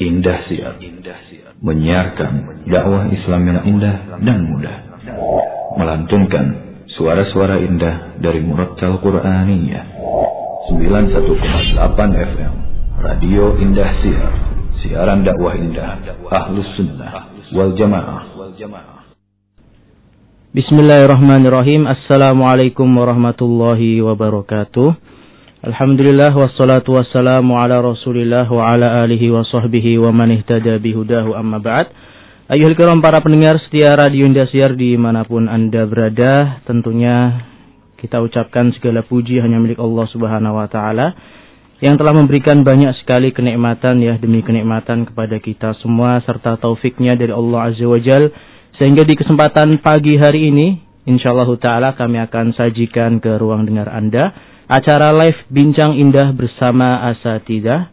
Indah Siar menyiarkan dakwah Islam yang indah dan mudah. Melantunkan suara-suara indah dari Murattal Qur'aniyah. 91,8 FM Radio Indah Siar. Siaran dakwah indah. Ahlus Sunnah wal Jamaah. Bismillahirrahmanirrahim. Assalamualaikum warahmatullahi wabarakatuh Alhamdulillah wassalatu wassalamu ala rasulillah wa ala alihi wa sahbihi wa man ihtada bihudahu amma ba'd. Ayuhal kiram para pendengar setia Radio Indosiar di mana pun anda berada Tentunya kita ucapkan segala puji hanya milik Allah subhanahu wa ta'ala Yang telah memberikan banyak sekali kenikmatan ya demi kenikmatan kepada kita semua Serta taufiknya dari Allah azza wa jal. Sehingga di kesempatan pagi hari ini InsyaAllah ta'ala kami akan sajikan ke ruang dengar anda acara live Bincang Indah bersama Asatidah.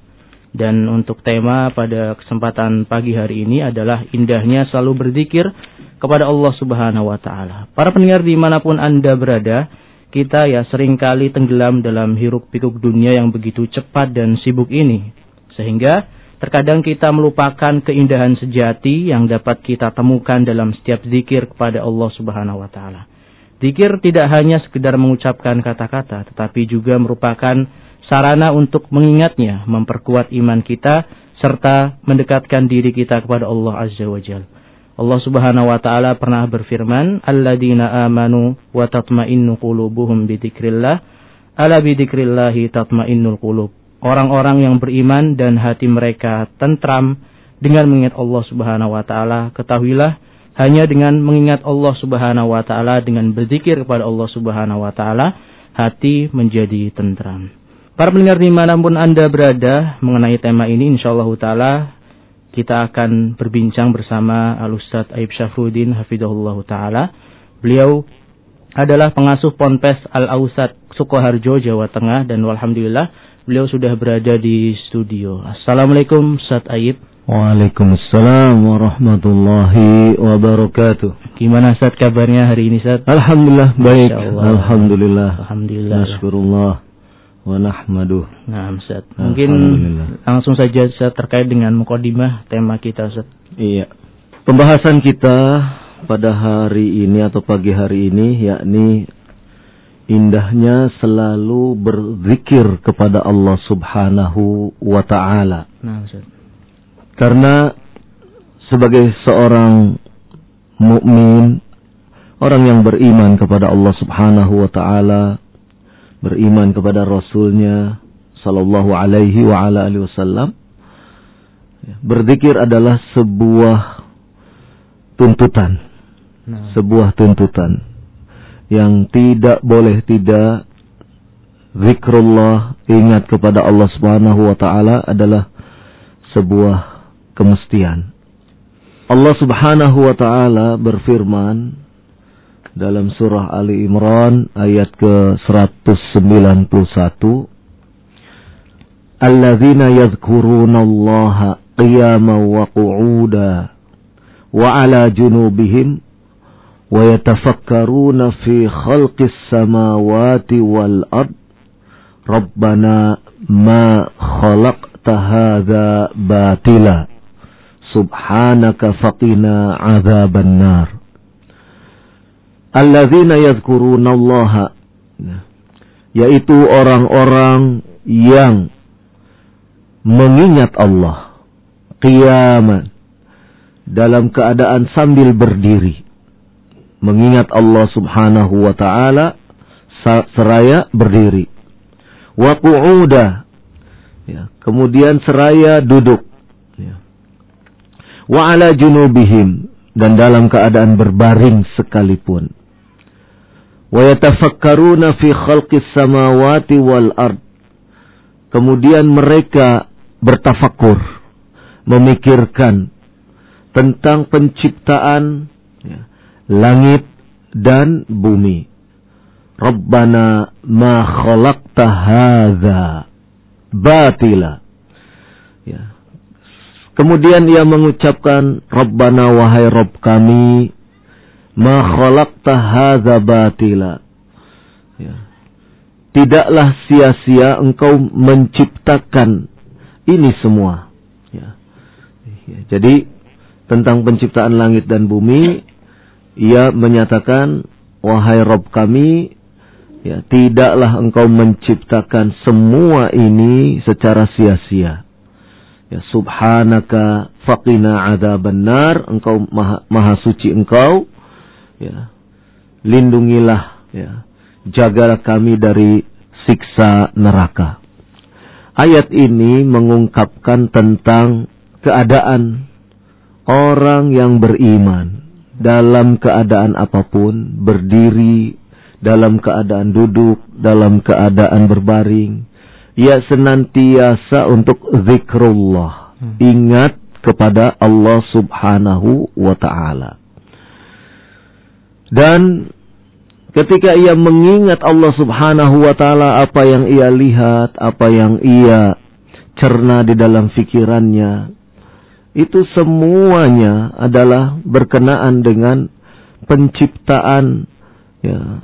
Dan untuk tema pada kesempatan pagi hari ini adalah indahnya selalu berzikir kepada Allah Subhanahu wa taala. Para pendengar di mana pun Anda berada, kita ya sering kali tenggelam dalam hiruk pikuk dunia yang begitu cepat dan sibuk ini. Sehingga terkadang kita melupakan keindahan sejati yang dapat kita temukan dalam setiap zikir kepada Allah Subhanahu wa taala. Zikir tidak hanya sekedar mengucapkan kata-kata, tetapi juga merupakan sarana untuk mengingatnya, memperkuat iman kita, serta mendekatkan diri kita kepada Allah Azza wa Jal. Allah Subhanahu wa taala pernah berfirman, "Alladzina amanu wa tatma'innu qulubuhum bidzikrillah, ala bidzikrillahi tatma'innul qulub." Orang-orang yang beriman dan hati mereka tentram dengan mengingat Allah Subhanahu wa taala, ketahuilah hanya dengan mengingat Allah Subhanahu wa taala dengan berzikir kepada Allah Subhanahu wa taala hati menjadi tentram. Para pendengar di mana pun Anda berada mengenai tema ini insyaallah taala kita akan berbincang bersama Al-Ustaz Aib Syafruddin Hafidahullah Ta'ala. Beliau adalah pengasuh Ponpes Al-Ausat Sukoharjo, Jawa Tengah. Dan Alhamdulillah beliau sudah berada di studio. Assalamualaikum Ustaz Aib. Waalaikumsalam warahmatullahi wabarakatuh. Gimana Ustaz kabarnya hari ini Ustaz? Alhamdulillah baik. Alhamdulillah. Alhamdulillah. Naskurullah wa nahmaduh. Nah, Ustaz. Mungkin langsung saja Ustaz terkait dengan mukadimah tema kita Ustaz. Iya. Pembahasan kita pada hari ini atau pagi hari ini yakni indahnya selalu berzikir kepada Allah Subhanahu wa taala. Nah, Ustaz. Karena sebagai seorang mukmin, orang yang beriman kepada Allah Subhanahu wa taala, beriman kepada Rasulnya sallallahu alaihi wa ala alihi wasallam, ya, berzikir adalah sebuah tuntutan. Nah. Sebuah tuntutan yang tidak boleh tidak zikrullah ingat kepada Allah Subhanahu wa taala adalah sebuah kemestian. Allah Subhanahu wa taala berfirman dalam surah Ali Imran ayat ke-191 Alladzina yadhkuruna Allah qiyaman wa qu'uda wa 'ala junubihim wa yatafakkaruna fi khalqis samawati wal ard Rabbana ma khalaqta hadza batila subhanaka faqina azaban nar. Alladzina yadhkuruna Allah yaitu orang-orang yang mengingat Allah qiyaman dalam keadaan sambil berdiri mengingat Allah Subhanahu wa taala seraya berdiri wa ya, kemudian seraya duduk wa ala junubihim dan dalam keadaan berbaring sekalipun. Wa yatafakkaruna fi khalqis samawati wal ard. Kemudian mereka bertafakur, memikirkan tentang penciptaan ya, langit dan bumi. Rabbana ma khalaqta hadza batila. Kemudian ia mengucapkan, Rabbana wahai Rabb kami, ma khalaqta hadza batila. Ya. Tidaklah sia-sia engkau menciptakan ini semua. Ya. Ya, jadi tentang penciptaan langit dan bumi, ia menyatakan, wahai Rob kami, ya tidaklah engkau menciptakan semua ini secara sia-sia. Ya, subhanaka faqina adzabannar, engkau maha, maha suci engkau. Ya. Lindungilah ya. Jagalah kami dari siksa neraka. Ayat ini mengungkapkan tentang keadaan orang yang beriman dalam keadaan apa pun, berdiri, dalam keadaan duduk, dalam keadaan berbaring, ia senantiasa untuk zikrullah. Hmm. Ingat kepada Allah subhanahu wa ta'ala. Dan ketika ia mengingat Allah subhanahu wa ta'ala apa yang ia lihat, apa yang ia cerna di dalam fikirannya, itu semuanya adalah berkenaan dengan penciptaan ya,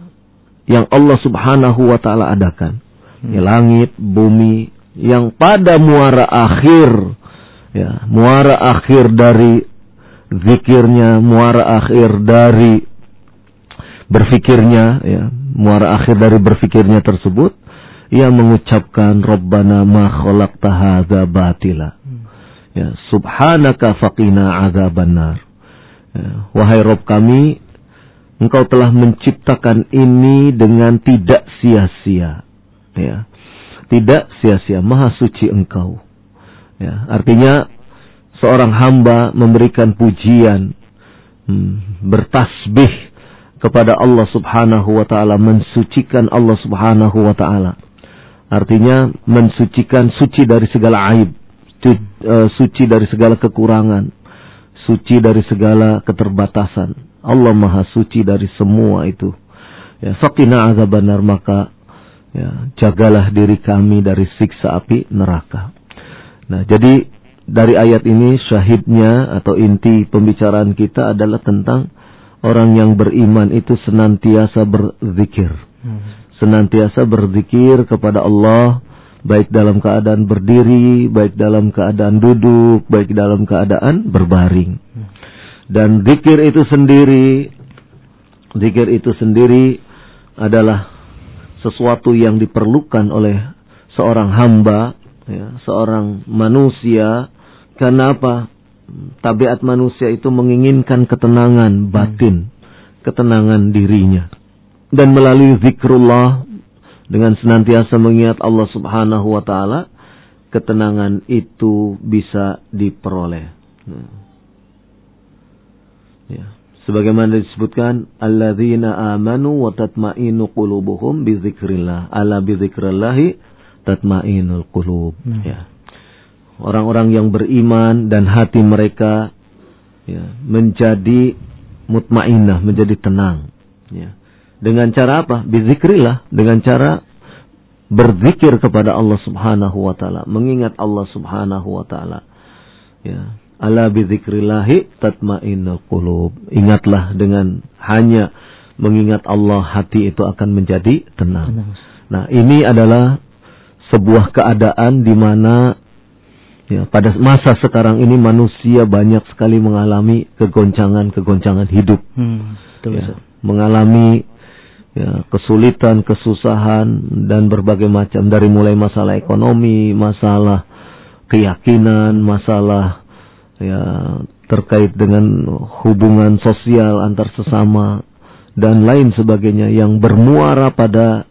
yang Allah subhanahu wa ta'ala adakan ya, langit, bumi yang pada muara akhir ya, muara akhir dari zikirnya, muara akhir dari berfikirnya ya, muara akhir dari berfikirnya tersebut ia mengucapkan Rabbana ma khalaqta hadza batila. Ya, subhanaka faqina azabannar. Ya, wahai Rob kami, Engkau telah menciptakan ini dengan tidak sia-sia ya. Tidak sia-sia maha suci engkau. Ya. Artinya seorang hamba memberikan pujian hmm, bertasbih kepada Allah Subhanahu wa taala mensucikan Allah Subhanahu wa taala. Artinya mensucikan suci dari segala aib eh, suci dari segala kekurangan suci dari segala keterbatasan. Allah maha suci dari semua itu. Ya faqina azabannar maka Ya, jagalah diri kami dari siksa api neraka. Nah, jadi dari ayat ini syahidnya atau inti pembicaraan kita adalah tentang orang yang beriman itu senantiasa berzikir. Hmm. Senantiasa berzikir kepada Allah baik dalam keadaan berdiri, baik dalam keadaan duduk, baik dalam keadaan berbaring. Hmm. Dan zikir itu sendiri zikir itu sendiri adalah sesuatu yang diperlukan oleh seorang hamba, ya, seorang manusia. Karena apa? Tabiat manusia itu menginginkan ketenangan batin, ketenangan dirinya. Dan melalui zikrullah dengan senantiasa mengingat Allah Subhanahu wa taala, ketenangan itu bisa diperoleh. Ya sebagaimana disebutkan alladzina amanu wa tatmainu qulubuhum bi dzikrillah ala bi dzikrillah tatmainul qulub. Hmm. ya. Orang-orang yang beriman dan hati mereka ya menjadi mutmainnah menjadi tenang. Ya. Dengan cara apa? Bi dzikrillah dengan cara berzikir kepada Allah Subhanahu wa taala. Mengingat Allah Subhanahu wa taala. Ya Ala bidzikrillahi tatmainnul qulub. Ingatlah dengan hanya mengingat Allah hati itu akan menjadi tenang. Nah, ini adalah sebuah keadaan di mana ya pada masa sekarang ini manusia banyak sekali mengalami kegoncangan-kegoncangan hidup. Hmm, ya, mengalami ya, kesulitan, kesusahan dan berbagai macam dari mulai masalah ekonomi, masalah keyakinan, masalah ya terkait dengan hubungan sosial antar sesama dan lain sebagainya yang bermuara pada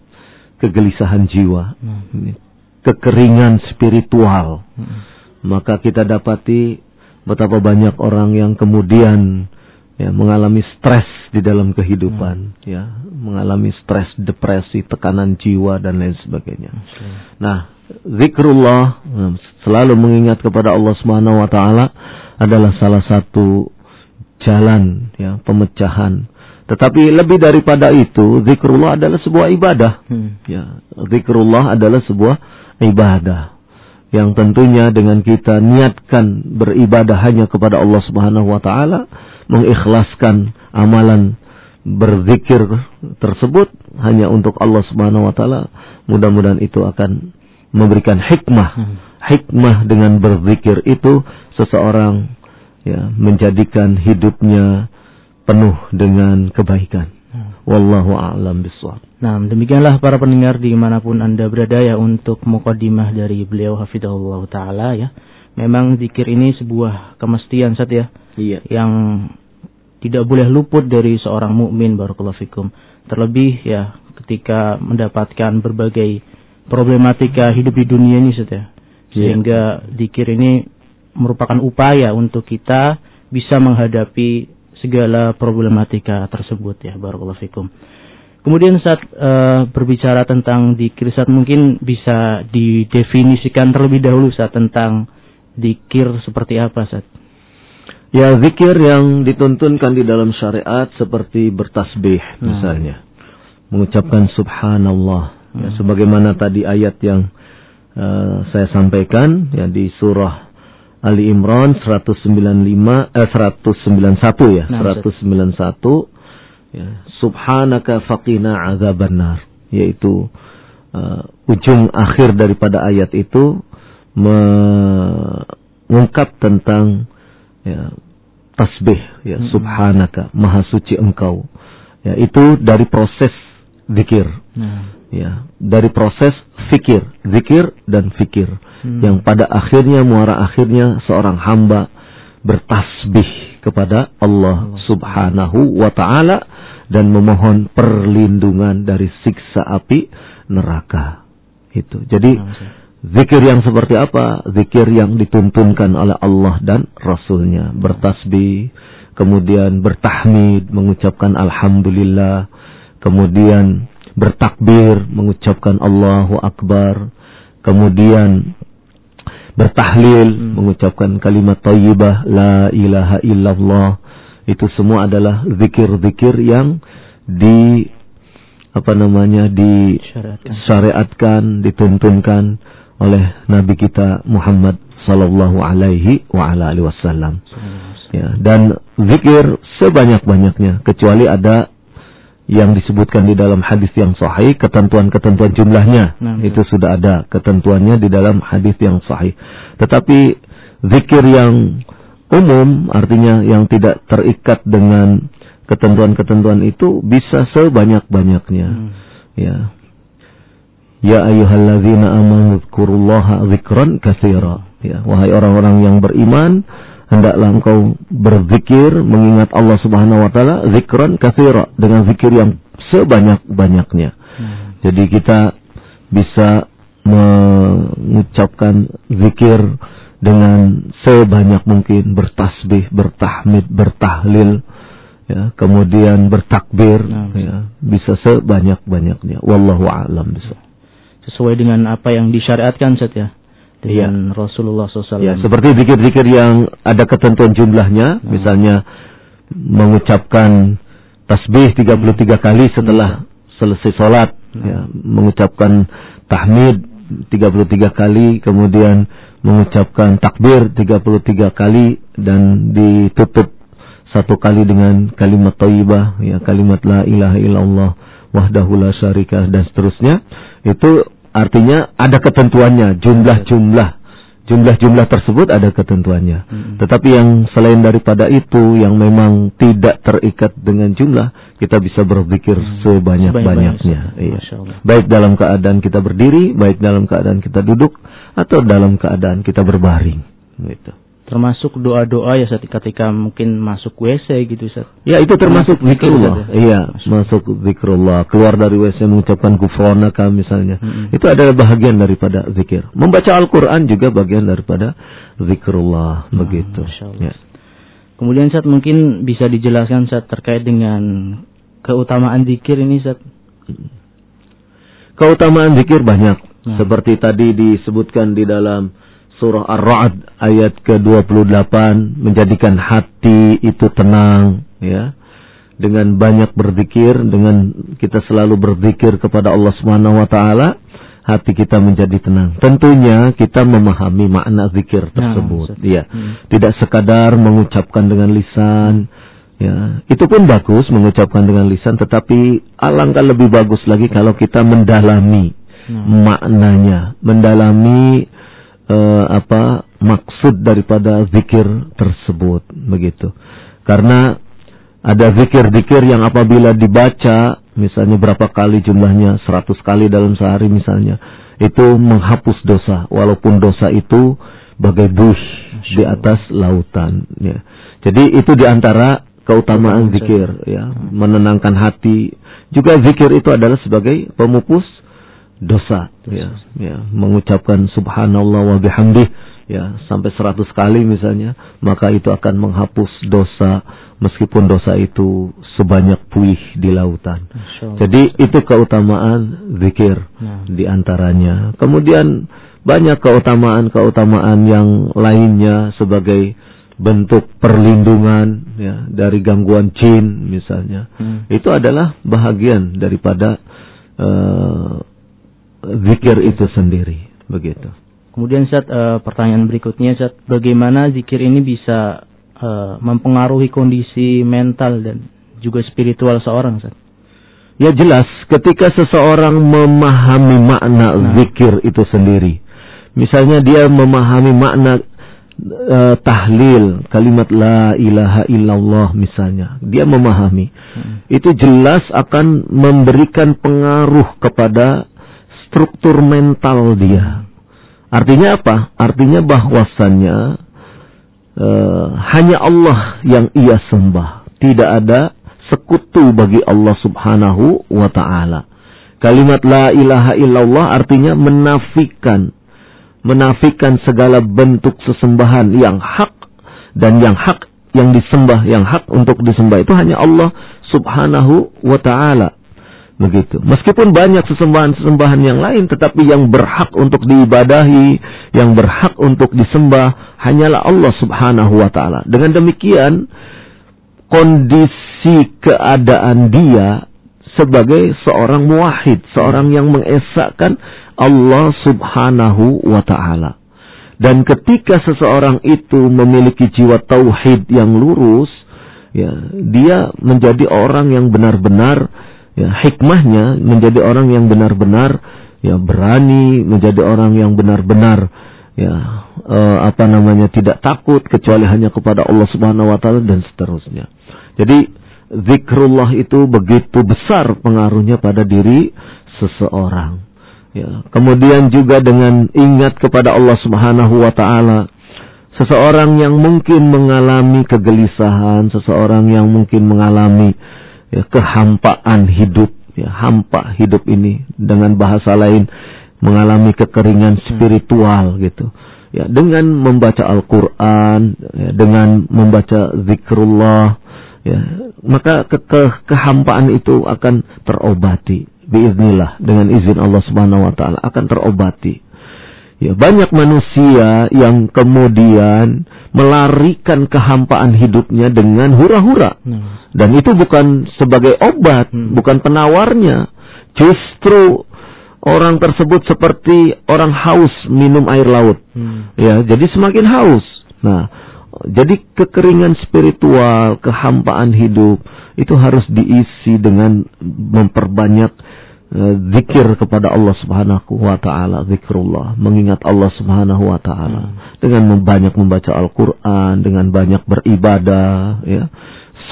kegelisahan jiwa, hmm. kekeringan spiritual. Hmm. Maka kita dapati betapa banyak orang yang kemudian ya mengalami stres di dalam kehidupan, hmm. ya mengalami stres, depresi, tekanan jiwa dan lain sebagainya. Nah, zikrullah selalu mengingat kepada Allah Subhanahu wa taala adalah salah satu jalan ya pemecahan. Tetapi lebih daripada itu, zikrullah adalah sebuah ibadah. Hmm. Ya, zikrullah adalah sebuah ibadah yang tentunya dengan kita niatkan beribadah hanya kepada Allah Subhanahu wa taala, mengikhlaskan amalan berzikir tersebut hanya untuk Allah Subhanahu wa taala, mudah-mudahan itu akan memberikan hikmah. Hmm. Hikmah dengan berzikir itu seseorang ya menjadikan hidupnya penuh dengan kebaikan. Hmm. Wallahu a'lam bishawab. Nah, demikianlah para pendengar di mana pun Anda berada ya untuk mukadimah dari beliau Hafidahullah Ta'ala ya. Memang zikir ini sebuah kemestian saat ya. Iya. Yang tidak boleh luput dari seorang mukmin barakallahu fikum. Terlebih ya ketika mendapatkan berbagai problematika hidup di dunia ini Ustaz ya. Sehingga zikir ini merupakan upaya untuk kita bisa menghadapi segala problematika tersebut ya barakallahu fikum. Kemudian saat uh, berbicara tentang dikir saat mungkin bisa didefinisikan terlebih dahulu saat tentang dikir seperti apa saat? Ya zikir yang dituntunkan di dalam syariat seperti bertasbih Nah. misalnya. Mengucapkan subhanallah. Ya, Hmm. sebagaimana tadi ayat yang uh, saya sampaikan ya di surah Ali Imran 195 eh 191 ya, Nah, Ustaz. 191 ya, subhanaka faqina azabannar yaitu uh, ujung akhir daripada ayat itu mengungkap tentang ya, tasbih ya Mm-mm. subhanaka maha suci engkau ya itu dari proses zikir Nah, ya dari proses fikir zikir dan fikir Hmm. yang pada akhirnya muara akhirnya seorang hamba bertasbih kepada Allah Allah. Subhanahu wa taala dan memohon perlindungan dari siksa api neraka itu jadi. Zikir yang seperti apa? Zikir yang dituntunkan oleh Allah dan Rasulnya. Bertasbih, kemudian bertahmid, mengucapkan Alhamdulillah, kemudian bertakbir, mengucapkan Allahu Akbar, kemudian bertahlil, Hmm. mengucapkan kalimat tayyibah, La ilaha illallah. Itu semua adalah zikir-zikir yang di apa namanya di Syariatkan. syariatkan, dituntunkan oleh Nabi kita Muhammad sallallahu alaihi wa ala alihi wasallam. Ya, dan zikir sebanyak-banyaknya kecuali ada yang disebutkan di dalam hadis yang sahih ketentuan-ketentuan jumlahnya Nah, itu sudah ada ketentuannya di dalam hadis yang sahih. Tetapi zikir yang umum artinya yang tidak terikat dengan ketentuan-ketentuan itu bisa sebanyak-banyaknya. Hmm. Ya. Ya ayyuhalladzina amanu dzkurullaha dzikran katsira. Ya, wahai orang-orang yang beriman, hendaklah engkau berzikir mengingat Allah Subhanahu wa taala zikran katsira dengan zikir yang sebanyak-banyaknya. Hmm. Jadi kita bisa mengucapkan zikir dengan sebanyak mungkin bertasbih, bertahmid, bertahlil ya, kemudian bertakbir Nah, ya, bisa sebanyak-banyaknya. Wallahu a'lam bishawab. Sesuai dengan apa yang disyariatkan Ustaz ya. Dengan Rasulullah SAW. Ya, seperti zikir-zikir yang ada ketentuan jumlahnya, Hmm. misalnya mengucapkan tasbih 33 kali setelah selesai sholat, Hmm. ya, mengucapkan tahmid 33 kali, kemudian mengucapkan takbir 33 kali dan ditutup satu kali dengan kalimat thayyibah, ya kalimat la ilaha illallah wahdahu la syarika dan seterusnya. Itu artinya ada ketentuannya, jumlah-jumlah jumlah-jumlah tersebut ada ketentuannya. Hmm. Tetapi yang selain daripada itu yang memang tidak terikat dengan jumlah, kita bisa berzikir Hmm. sebanyak-banyaknya. Iya. Baik dalam keadaan kita berdiri, baik dalam keadaan kita duduk, atau dalam keadaan kita berbaring. Gitu. Termasuk doa-doa ya Ustaz ketika mungkin masuk WC gitu Ustaz. Ya itu termasuk zikrullah. saja. Iya, Masya masuk zikrullah. Keluar dari WC mengucapkan gufronaka misalnya. Mm-mm. Itu adalah bagian daripada zikir. Membaca Al-Quran juga bagian daripada zikrullah. Nah, begitu. Ya. Kemudian Ustaz mungkin bisa dijelaskan Ustaz terkait dengan keutamaan zikir ini Ustaz. Keutamaan zikir banyak. Nah. Seperti tadi disebutkan di dalam surah Ar-Ra'd ayat ke-28 menjadikan hati itu tenang ya. Dengan banyak berzikir, dengan kita selalu berzikir kepada Allah Subhanahu wa taala, hati kita menjadi tenang. Tentunya kita memahami makna zikir Nah, tersebut. Ustaz. ya. Hmm. Tidak sekadar mengucapkan dengan lisan, Ya, itu pun bagus mengucapkan dengan lisan, tetapi alangkah lebih bagus lagi kalau kita mendalami Nah. maknanya, mendalami eh, apa maksud maksud daripada zikir tersebut begitu. Karena ada zikir-zikir yang apabila dibaca misalnya berapa kali jumlahnya 100 kali dalam sehari misalnya itu menghapus dosa walaupun dosa itu bagai bus di atas lautan ya. Jadi itu di antara keutamaan zikir ya, menenangkan hati. Juga zikir itu adalah sebagai pemupus dosa ya, ya, mengucapkan subhanallah wa bihamdih ya sampai 100 kali misalnya, maka itu akan menghapus dosa meskipun dosa itu sebanyak puih di lautan. Jadi itu keutamaan zikir nah. di antaranya. Kemudian banyak keutamaan-keutamaan yang lainnya sebagai bentuk perlindungan ya dari gangguan jin misalnya. Hmm. Itu adalah bahagian daripada uh, zikir itu sendiri, begitu. Kemudian saat uh, pertanyaan berikutnya saat bagaimana zikir ini bisa uh, mempengaruhi kondisi mental dan juga spiritual seorang saat? Ya jelas ketika seseorang memahami makna nah. zikir itu sendiri. Misalnya dia memahami makna uh, tahlil kalimat la ilaha illallah misalnya. Dia memahami. Hmm. Itu jelas akan memberikan pengaruh kepada struktur mental dia. Artinya apa? Artinya bahwasannya uh, hanya Allah yang ia sembah. Tidak ada sekutu bagi Allah Subhanahu wa taala. Kalimat la ilaha illallah artinya menafikan menafikan segala bentuk sesembahan yang hak dan yang hak yang disembah, yang hak untuk disembah itu hanya Allah Subhanahu wa taala. Begitu. Meskipun banyak sesembahan-sesembahan yang lain tetapi yang berhak untuk diibadahi, yang berhak untuk disembah hanyalah Allah Subhanahu wa taala. Dengan demikian kondisi keadaan dia sebagai seorang muwahhid, seorang yang mengesahkan Allah Subhanahu wa taala. Dan ketika seseorang itu memiliki jiwa tauhid yang lurus, ya, dia menjadi orang yang benar-benar ya hikmahnya menjadi orang yang benar-benar ya berani menjadi orang yang benar-benar ya uh, apa namanya tidak takut kecuali hanya kepada Allah Subhanahu wa taala dan seterusnya. Jadi zikrullah itu begitu besar pengaruhnya pada diri seseorang. Ya, kemudian juga dengan ingat kepada Allah Subhanahu wa taala. Seseorang yang mungkin mengalami kegelisahan, seseorang yang mungkin mengalami ya, kehampaan hidup, ya, hampa hidup ini dengan bahasa lain mengalami kekeringan hmm. spiritual gitu. Ya, dengan membaca Al-Qur'an, ya, dengan membaca zikrullah, ya, maka ke, ke kehampaan itu akan terobati biiznillah dengan izin Allah Subhanahu wa taala akan terobati. Ya, banyak manusia yang kemudian melarikan kehampaan hidupnya dengan hura-hura. Hmm. Dan itu bukan sebagai obat, hmm. bukan penawarnya. Justru orang tersebut seperti orang haus minum air laut. Hmm. Ya, jadi semakin haus. Nah, jadi kekeringan spiritual, kehampaan hidup itu harus diisi dengan memperbanyak zikir kepada Allah Subhanahu wa taala, zikrullah, mengingat Allah Subhanahu wa taala hmm. dengan banyak membaca Al-Qur'an, dengan banyak beribadah ya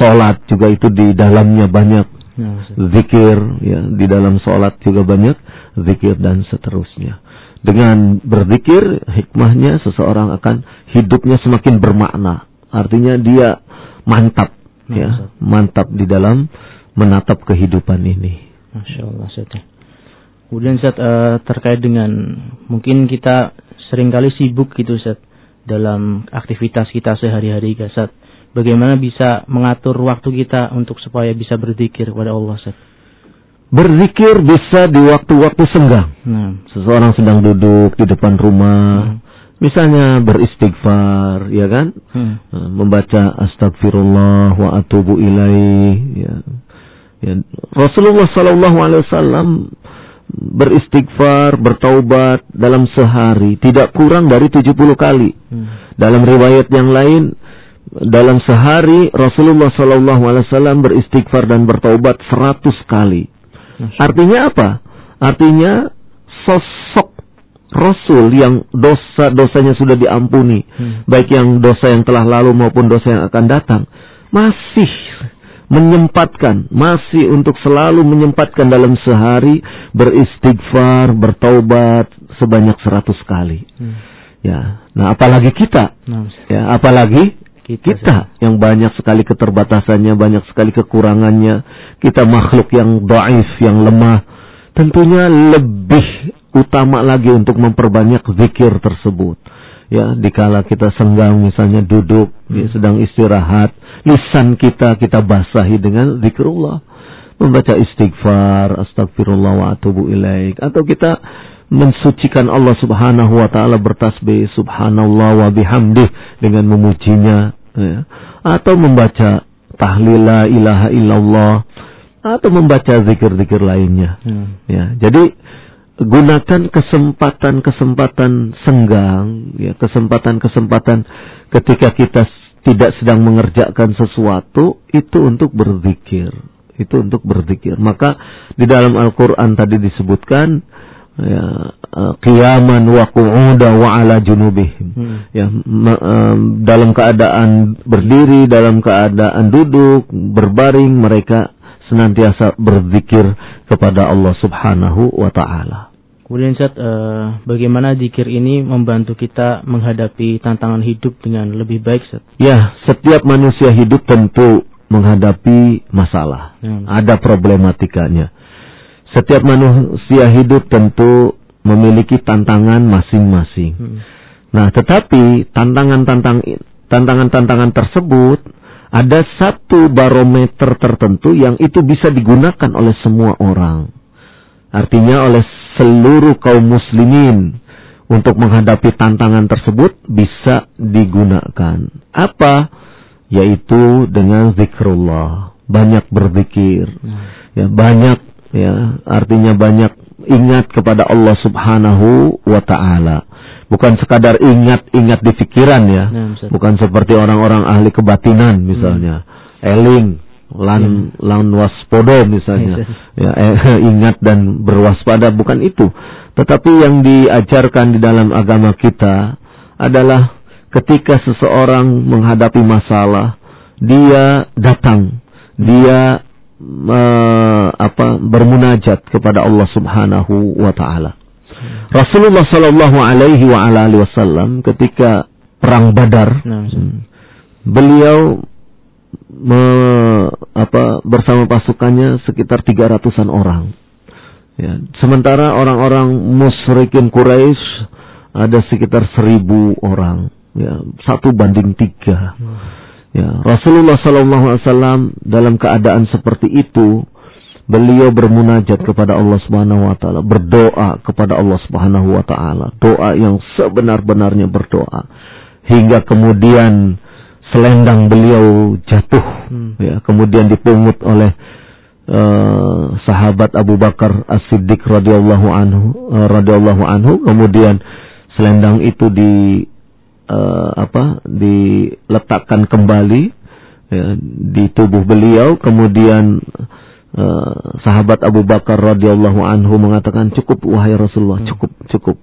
Sholat juga itu di dalamnya banyak ya, zikir, ya di dalam sholat juga banyak zikir dan seterusnya. Dengan berzikir, hikmahnya seseorang akan hidupnya semakin bermakna. Artinya dia mantap, ya mantap di dalam menatap kehidupan ini. Masya Allah, Ustaz. Kemudian Ustaz, uh, terkait dengan mungkin kita sering kali sibuk gitu Ustaz dalam aktivitas kita sehari-hari Ustaz bagaimana bisa mengatur waktu kita untuk supaya bisa berzikir kepada Allah Ustaz? Berzikir bisa di waktu-waktu senggang. Nah. Seseorang sedang duduk di depan rumah, hmm. misalnya beristighfar, ya kan? Hmm. Nah, membaca astagfirullah wa atubu ilaih. Ya. Ya. Rasulullah Sallallahu Alaihi Wasallam beristighfar, bertaubat dalam sehari tidak kurang dari 70 kali. Hmm. Dalam riwayat yang lain dalam sehari Rasulullah Shallallahu Alaihi Wasallam beristighfar dan bertaubat seratus kali. Artinya apa? Artinya sosok Rasul yang dosa-dosanya sudah diampuni, hmm. baik yang dosa yang telah lalu maupun dosa yang akan datang, masih menyempatkan, masih untuk selalu menyempatkan dalam sehari beristighfar, bertaubat sebanyak seratus kali. Hmm. Ya, nah apalagi kita, nah, ya apalagi kita, kita yang banyak sekali keterbatasannya, banyak sekali kekurangannya, kita makhluk yang daif, yang lemah, tentunya lebih utama lagi untuk memperbanyak zikir tersebut. Ya, dikala kita senggang misalnya duduk, ya, sedang istirahat, lisan kita kita basahi dengan zikrullah. Membaca istighfar, astagfirullah wa atubu ilaik. Atau kita mensucikan Allah subhanahu wa ta'ala bertasbih subhanallah wa bihamdih dengan memujinya. Ya. Atau membaca tahlil la ilaha illallah. Atau membaca zikir-zikir lainnya. Hmm. Ya, jadi gunakan kesempatan-kesempatan senggang, ya, kesempatan-kesempatan ketika kita tidak sedang mengerjakan sesuatu itu untuk berzikir, itu untuk berzikir. Maka di dalam Al-Qur'an tadi disebutkan ya eh, qiyaman wa qu'uda wa ala junubihim. Hmm. Ya dalam keadaan berdiri, dalam keadaan duduk, berbaring mereka senantiasa berzikir kepada Allah Subhanahu wa taala. Kemudian Ustaz, uh, bagaimana zikir ini membantu kita menghadapi tantangan hidup dengan lebih baik Ustaz? Ya, setiap manusia hidup tentu menghadapi masalah. Hmm. Ada problematikanya. Setiap manusia hidup tentu memiliki tantangan masing-masing. Hmm. Nah, tetapi tantangan-tantangan tantangan-tantangan tersebut ada satu barometer tertentu yang itu bisa digunakan oleh semua orang. Artinya oleh seluruh kaum muslimin untuk menghadapi tantangan tersebut bisa digunakan. Apa? Yaitu dengan zikrullah. Banyak berzikir. Hmm. Ya, banyak ya, artinya banyak ingat kepada Allah Subhanahu wa taala. Bukan sekadar ingat-ingat di pikiran ya. Nah, Bukan seperti orang-orang ahli kebatinan misalnya. Hmm. Eling lan ya. lan waspodo misalnya. Ya eh, ingat dan berwaspada bukan itu. Tetapi yang diajarkan di dalam agama kita adalah ketika seseorang menghadapi masalah dia datang. Dia uh, apa bermunajat kepada Allah Subhanahu wa taala. Rasulullah sallallahu alaihi wa alihi wasallam ketika perang Badar nah, beliau me, apa, bersama pasukannya sekitar 300-an orang. Ya, sementara orang-orang musyrikin Quraisy ada sekitar seribu orang. Ya, satu banding tiga. Ya, Rasulullah Wasallam dalam keadaan seperti itu, beliau bermunajat kepada Allah Subhanahu Wa Taala, berdoa kepada Allah Subhanahu Wa Taala, doa yang sebenar-benarnya berdoa, hingga kemudian selendang beliau jatuh hmm. ya kemudian dipungut oleh uh, sahabat Abu Bakar As-Siddiq radhiyallahu anhu uh, radhiyallahu anhu kemudian selendang itu di uh, apa diletakkan kembali ya, di tubuh beliau kemudian Uh, sahabat Abu Bakar radhiyallahu anhu mengatakan cukup wahai Rasulullah hmm. cukup cukup.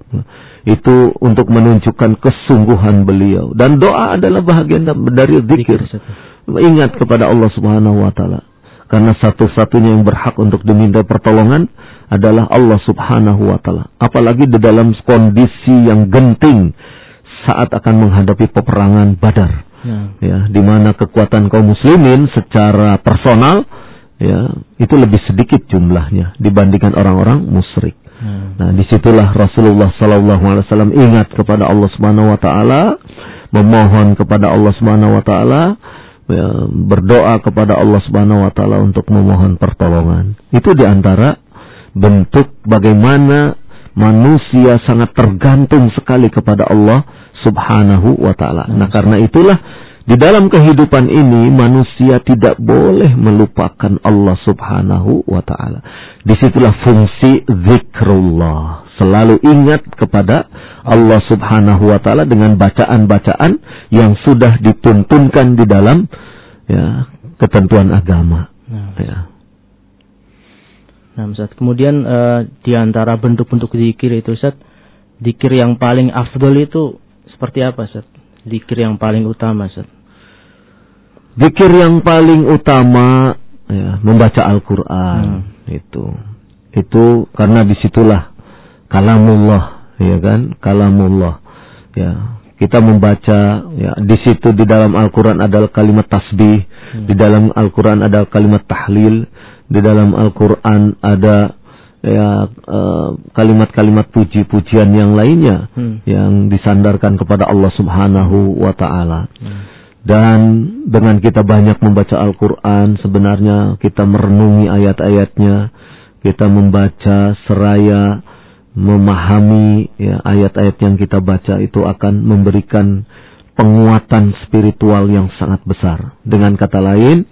Itu untuk menunjukkan kesungguhan beliau. Dan doa adalah bahagian dari zikir ingat kepada Allah Subhanahu wa taala. Karena satu-satunya yang berhak untuk diminta pertolongan adalah Allah Subhanahu wa taala. Apalagi di dalam kondisi yang genting saat akan menghadapi peperangan Badar. Ya, ya di mana kekuatan kaum muslimin secara personal ya itu lebih sedikit jumlahnya dibandingkan orang-orang musyrik. Hmm. Nah, di situlah Rasulullah Sallallahu Alaihi Wasallam ingat kepada Allah Subhanahu Wa Taala, memohon kepada Allah Subhanahu Wa Taala, ya, berdoa kepada Allah Subhanahu Wa Taala untuk memohon pertolongan. Itu di antara bentuk bagaimana manusia sangat tergantung sekali kepada Allah Subhanahu Wa Taala. Nah, karena itulah di dalam kehidupan ini manusia tidak boleh melupakan Allah Subhanahu wa taala. Di situlah fungsi zikrullah. Selalu ingat kepada Allah Subhanahu wa taala dengan bacaan-bacaan yang sudah dituntunkan di dalam ya ketentuan agama. Nah, ya. Nah, Ustaz. Kemudian uh, di antara bentuk-bentuk zikir itu Ustaz Dikir yang paling afdol itu seperti apa, Ustaz? Dikir yang paling utama, Ustaz. Dikir yang paling utama ya, membaca Al-Qur'an hmm. itu. Itu karena di situlah kalamullah, ya kan? Kalamullah. Ya, kita membaca ya di situ di dalam Al-Qur'an adalah kalimat tasbih, hmm. di dalam Al-Qur'an ada kalimat tahlil, di dalam Al-Qur'an ada ya eh, kalimat-kalimat uh, puji-pujian yang lainnya hmm. yang disandarkan kepada Allah Subhanahu wa taala. Hmm. Dan dengan kita banyak membaca Al-Qur'an sebenarnya kita merenungi ayat-ayatnya, kita membaca seraya memahami ya ayat-ayat yang kita baca itu akan memberikan penguatan spiritual yang sangat besar. Dengan kata lain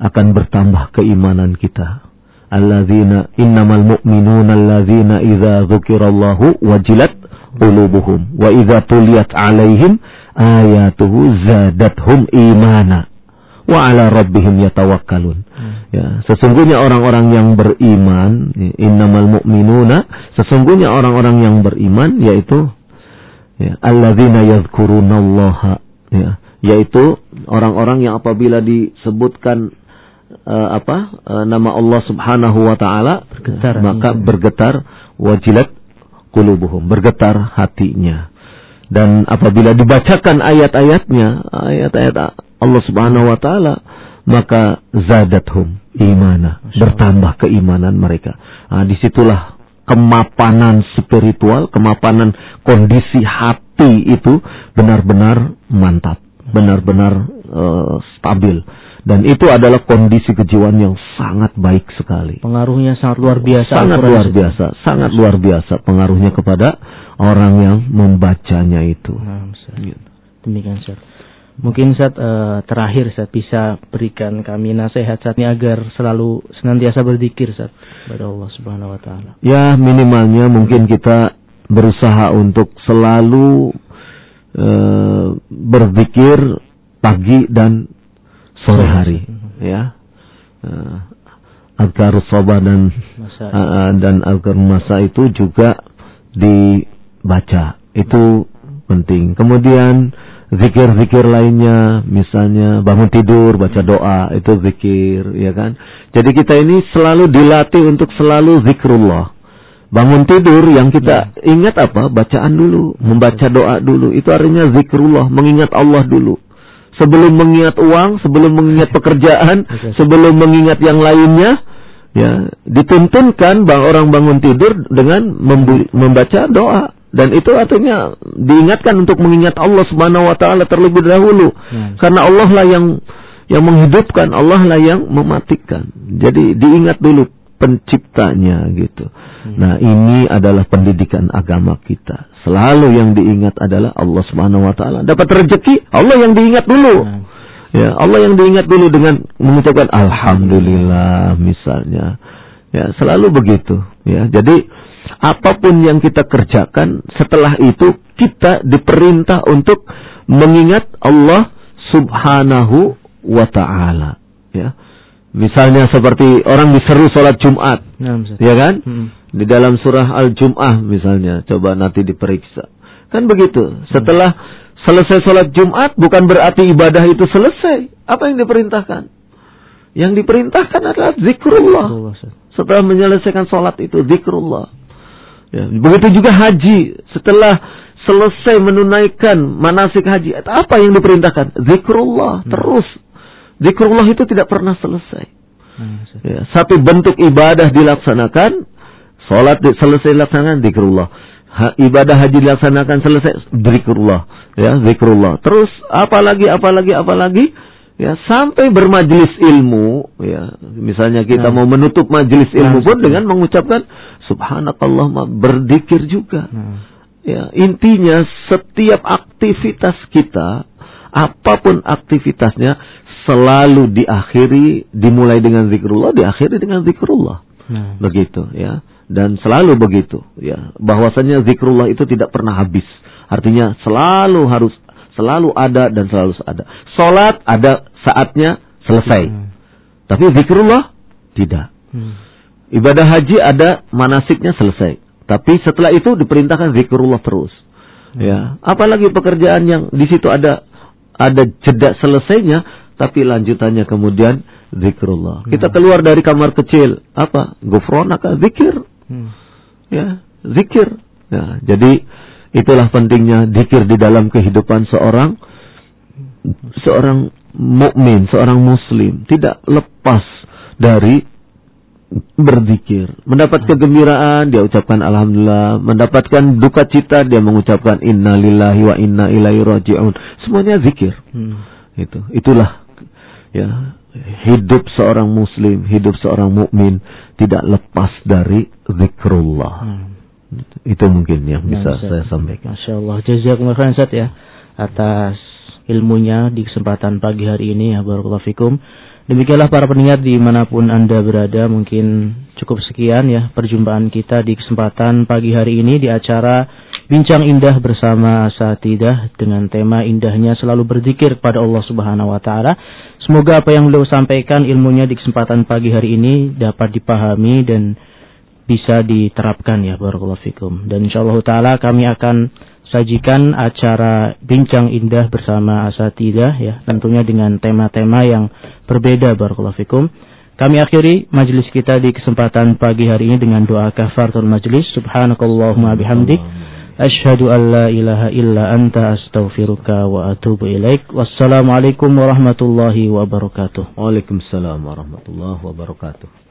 akan bertambah keimanan kita alladzina innamal mu'minuna alladzina idza dzukirallahu wajilat qulubuhum wa idza tuliyat alaihim ayatuhu zadathum imana wa ala rabbihim yatawakkalun. Hmm. Ya, sesungguhnya orang-orang yang beriman, innamal mu'minuna, sesungguhnya orang-orang yang beriman yaitu ya, alladzina yadhkurunallaha ya, yaitu orang-orang yang apabila disebutkan uh, apa uh, nama Allah Subhanahu wa taala maka bergetar wajilat qulubuhum bergetar hatinya dan apabila dibacakan ayat-ayatnya ayat-ayat Allah Subhanahu wa taala maka zadathum imana bertambah keimanan mereka nah, di situlah kemapanan spiritual kemapanan kondisi hati itu benar-benar mantap benar-benar uh, stabil dan itu adalah kondisi kejiwaan yang sangat baik sekali. Pengaruhnya sangat luar biasa. Sangat luar biasa, sangat luar biasa pengaruhnya kepada orang yang membacanya itu. Nah, Demikian Ustaz. Mungkin saat uh, terakhir saat bisa berikan kami nasihat saatnya agar selalu senantiasa berzikir saat kepada Allah Subhanahu wa taala. Ya, minimalnya mungkin kita berusaha untuk selalu uh, berzikir pagi dan sore hari ya uh, azkar sabah dan uh, dan azkar masa itu juga dibaca itu penting. Kemudian zikir-zikir lainnya misalnya bangun tidur baca doa itu zikir ya kan? Jadi kita ini selalu dilatih untuk selalu zikrullah. Bangun tidur yang kita ya. ingat apa? Bacaan dulu membaca doa dulu. Itu artinya zikrullah mengingat Allah dulu. Sebelum mengingat uang, sebelum mengingat pekerjaan, sebelum mengingat yang lainnya, ya dituntunkan bang orang bangun tidur dengan membaca doa dan itu artinya diingatkan untuk mengingat Allah Subhanahu wa taala terlebih dahulu. Ya. Karena Allah lah yang yang menghidupkan, Allah lah yang mematikan. Jadi diingat dulu penciptanya gitu. Hmm. Nah, ini adalah pendidikan agama kita. Selalu yang diingat adalah Allah Subhanahu wa taala. Dapat rezeki, Allah yang diingat dulu. Hmm. Ya, Allah yang diingat dulu dengan mengucapkan alhamdulillah misalnya. Ya, selalu begitu, ya. Jadi apa pun yang kita kerjakan setelah itu kita diperintah untuk mengingat Allah Subhanahu wa taala, ya. Misalnya seperti orang diseru sholat Jumat, ya, ya kan? Hmm. Di dalam surah Al-Jum'ah misalnya, coba nanti diperiksa. Kan begitu. Setelah selesai sholat Jumat, bukan berarti ibadah itu selesai. Apa yang diperintahkan? Yang diperintahkan adalah zikrullah. Setelah menyelesaikan sholat itu, zikrullah. Ya, begitu juga haji. Setelah selesai menunaikan manasik haji, apa yang diperintahkan? Zikrullah. Hmm. Terus Zikrullah itu tidak pernah selesai. Hmm, ya, satu bentuk ibadah dilaksanakan, sholat di, selesai dilaksanakan, zikrullah. Ha, ibadah haji dilaksanakan selesai, zikrullah. Ya, zikrullah. Terus apalagi, apalagi, apalagi, ya sampai bermajelis ilmu, ya misalnya kita nah. mau menutup majelis ilmu nah, pun dengan mengucapkan subhanakallah, berzikir juga. Nah. Ya, intinya setiap aktivitas kita, apa pun aktivitasnya, selalu diakhiri dimulai dengan zikrullah diakhiri dengan zikrullah hmm. begitu ya dan selalu begitu ya bahwasanya zikrullah itu tidak pernah habis artinya selalu harus selalu ada dan selalu ada salat ada saatnya selesai hmm. tapi zikrullah tidak hmm. Ibadah haji ada manasiknya selesai Tapi setelah itu diperintahkan zikrullah terus. Ya, apalagi pekerjaan yang di situ ada ada jeda selesainya, tapi lanjutannya kemudian zikrullah. Kita keluar dari kamar kecil, apa? Gufronaka zikir. Hmm. Ya, zikir. Ya, jadi itulah pentingnya zikir di dalam kehidupan seorang seorang mukmin, seorang muslim, tidak lepas dari berzikir. Mendapat kegembiraan, dia ucapkan alhamdulillah. Mendapatkan duka cita, dia mengucapkan inna lillahi wa inna ilaihi raji'un. Semuanya zikir. Hmm. Itu. Itulah ya hidup seorang muslim, hidup seorang mukmin tidak lepas dari zikrullah. Hmm. Itu mungkin yang bisa nah, saya sampaikan. Masya Allah. Jazakumullah khairan ya atas ilmunya di kesempatan pagi hari ini ya barakallahu fikum. Demikianlah para pendengar di mana pun Anda berada mungkin cukup sekian ya perjumpaan kita di kesempatan pagi hari ini di acara Bincang Indah bersama Satidah dengan tema indahnya selalu berzikir kepada Allah Subhanahu wa taala. Semoga apa yang beliau sampaikan ilmunya di kesempatan pagi hari ini dapat dipahami dan bisa diterapkan ya barakallahu fikum. Dan insyaallah taala kami akan sajikan acara bincang indah bersama asatidah ya tentunya dengan tema-tema yang berbeda barakallahu fikum. Kami akhiri majelis kita di kesempatan pagi hari ini dengan doa kafaratul majelis. Subhanakallahumma bihamdik asyhadu an la ilaha illa anta astaghfiruka wa atubu ilaik. Wassalamualaikum warahmatullahi wabarakatuh. Waalaikumsalam warahmatullahi wabarakatuh.